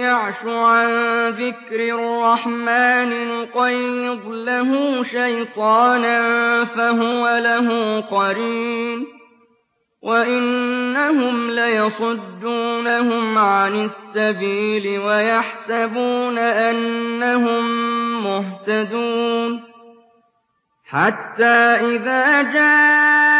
يَعْشُ عَن ذِكْرِ الرَّحْمَٰنِ نُقَيِّضْ لَهُ شَيْطَانًا فَهُوَ لَهُ قَرِينٌ. وَإِنَّهُمْ لَيَصُدُّونَهُمْ عَنِ السَّبِيلِ وَيَحْسَبُونَ أَنَّهُم مُّهْتَدُونَ. حَتَّىٰ إِذَا جَاءَنَا قَالَ